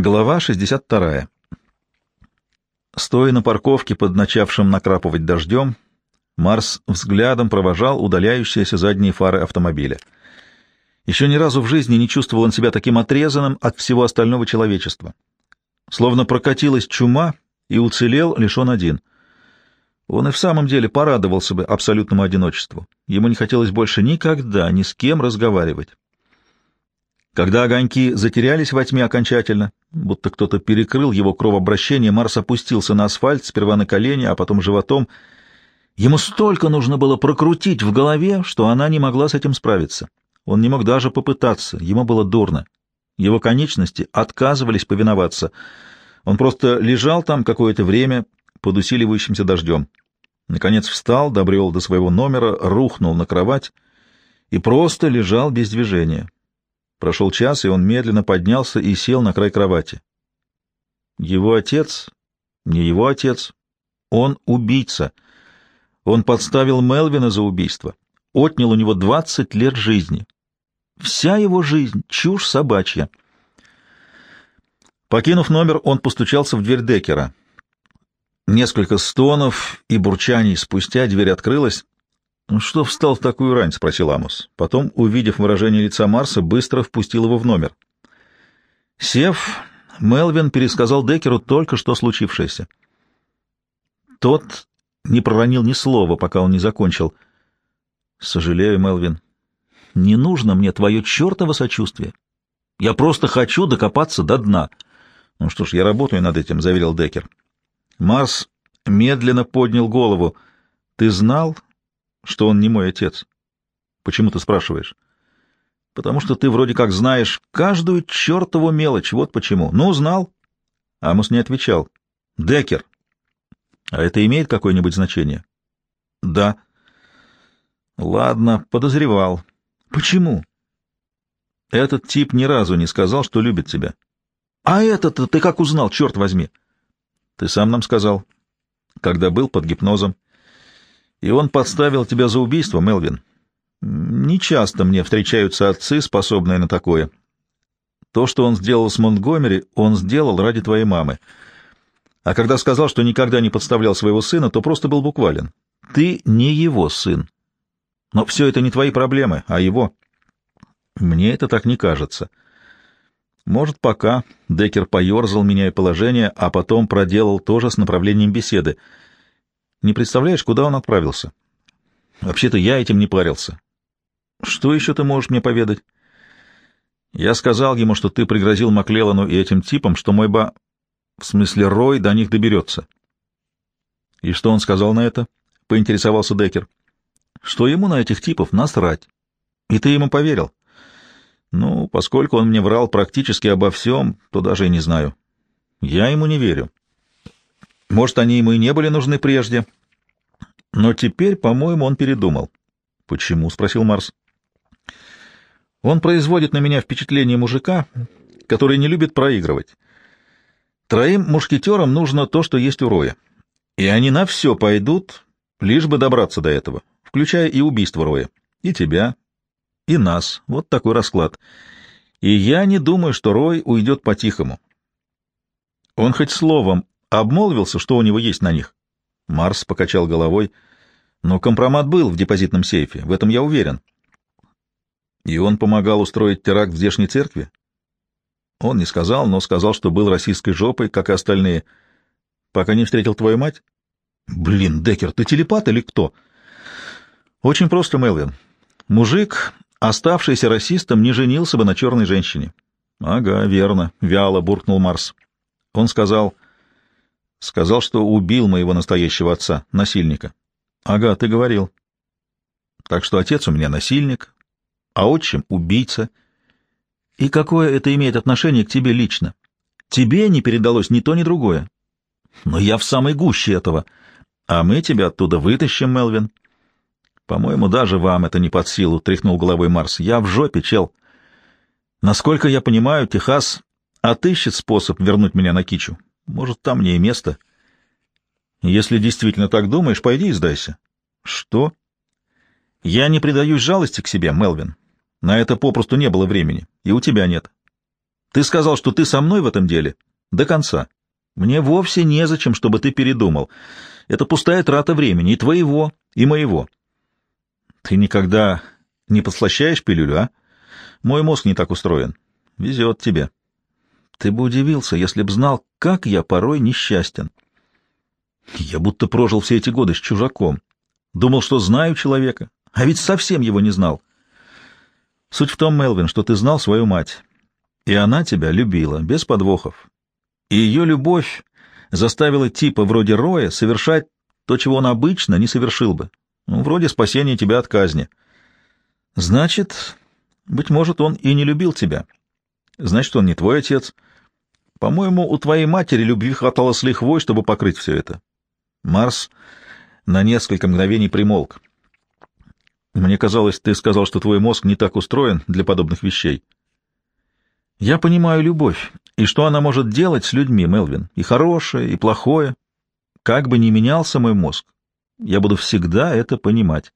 Глава 62. Стоя на парковке под начавшим накрапывать дождем, Марс взглядом провожал удаляющиеся задние фары автомобиля. Еще ни разу в жизни не чувствовал он себя таким отрезанным от всего остального человечества. Словно прокатилась чума, и уцелел лишь он один. Он и в самом деле порадовался бы абсолютному одиночеству. Ему не хотелось больше никогда ни с кем разговаривать. Когда огоньки затерялись во тьме окончательно, будто кто-то перекрыл его кровообращение, Марс опустился на асфальт, сперва на колени, а потом животом. Ему столько нужно было прокрутить в голове, что она не могла с этим справиться. Он не мог даже попытаться, ему было дурно. Его конечности отказывались повиноваться. Он просто лежал там какое-то время под усиливающимся дождем. Наконец встал, добрел до своего номера, рухнул на кровать и просто лежал без движения. Прошел час, и он медленно поднялся и сел на край кровати. Его отец, не его отец, он убийца. Он подставил Мелвина за убийство, отнял у него двадцать лет жизни. Вся его жизнь — чушь собачья. Покинув номер, он постучался в дверь Деккера. Несколько стонов и бурчаний спустя дверь открылась. «Ну что встал в такую рань?» — спросил Амос. Потом, увидев выражение лица Марса, быстро впустил его в номер. Сев, Мелвин пересказал Деккеру только что случившееся. Тот не проронил ни слова, пока он не закончил. «Сожалею, Мелвин. Не нужно мне твое чертово сочувствие. Я просто хочу докопаться до дна». «Ну что ж, я работаю над этим», — заверил Деккер. Марс медленно поднял голову. «Ты знал, что он не мой отец. Почему ты спрашиваешь? Потому что ты вроде как знаешь каждую чертову мелочь, вот почему. Ну, знал. Амус не отвечал. Декер. А это имеет какое-нибудь значение? Да. Ладно, подозревал. Почему? Этот тип ни разу не сказал, что любит тебя. А этот ты как узнал, черт возьми? Ты сам нам сказал, когда был под гипнозом. И он подставил тебя за убийство, Мелвин. Нечасто мне встречаются отцы, способные на такое. То, что он сделал с Монтгомери, он сделал ради твоей мамы. А когда сказал, что никогда не подставлял своего сына, то просто был буквален. Ты не его сын. Но все это не твои проблемы, а его. Мне это так не кажется. Может, пока Деккер поерзал, меняя положение, а потом проделал то же с направлением беседы — не представляешь, куда он отправился? Вообще-то я этим не парился. Что еще ты можешь мне поведать? Я сказал ему, что ты пригрозил Маклеллану и этим типам, что мой ба... В смысле, Рой до них доберется. И что он сказал на это? Поинтересовался Деккер. Что ему на этих типов насрать. И ты ему поверил? Ну, поскольку он мне врал практически обо всем, то даже и не знаю. Я ему не верю. Может, они ему и не были нужны прежде. Но теперь, по-моему, он передумал. — Почему? — спросил Марс. — Он производит на меня впечатление мужика, который не любит проигрывать. Троим мушкетерам нужно то, что есть у Роя. И они на все пойдут, лишь бы добраться до этого, включая и убийство Роя. И тебя, и нас. Вот такой расклад. И я не думаю, что Рой уйдет по-тихому. Он хоть словом обмолвился, что у него есть на них? Марс покачал головой. Но компромат был в депозитном сейфе, в этом я уверен. И он помогал устроить теракт в здешней церкви? Он не сказал, но сказал, что был российской жопой, как и остальные. Пока не встретил твою мать? Блин, Декер, ты телепат или кто? Очень просто, Мелвин. Мужик, оставшийся расистом, не женился бы на черной женщине. Ага, верно, вяло буркнул Марс. Он сказал... Сказал, что убил моего настоящего отца, насильника. Ага, ты говорил. Так что отец у меня насильник, а отчим — убийца. И какое это имеет отношение к тебе лично? Тебе не передалось ни то, ни другое. Но я в самой гуще этого. А мы тебя оттуда вытащим, Мелвин. По-моему, даже вам это не под силу, — тряхнул головой Марс. Я в жопе, чел. Насколько я понимаю, Техас отыщет способ вернуть меня на Кичу. Может, там мне и место. Если действительно так думаешь, пойди и сдайся. Что? Я не предаюсь жалости к себе, Мелвин. На это попросту не было времени. И у тебя нет. Ты сказал, что ты со мной в этом деле до конца. Мне вовсе незачем, чтобы ты передумал. Это пустая трата времени, и твоего, и моего. Ты никогда не подслащаешь пилюлю, а? Мой мозг не так устроен. Везет тебе. Ты бы удивился, если б знал, как я порой несчастен. Я будто прожил все эти годы с чужаком. Думал, что знаю человека, а ведь совсем его не знал. Суть в том, Мелвин, что ты знал свою мать, и она тебя любила, без подвохов. И ее любовь заставила типа вроде Роя совершать то, чего он обычно не совершил бы, ну, вроде спасения тебя от казни. Значит, быть может, он и не любил тебя. Значит, он не твой отец. По-моему, у твоей матери любви хватало с лихвой, чтобы покрыть все это. Марс на несколько мгновений примолк. Мне казалось, ты сказал, что твой мозг не так устроен для подобных вещей. Я понимаю любовь, и что она может делать с людьми, Мелвин, и хорошее, и плохое. Как бы ни менялся мой мозг, я буду всегда это понимать.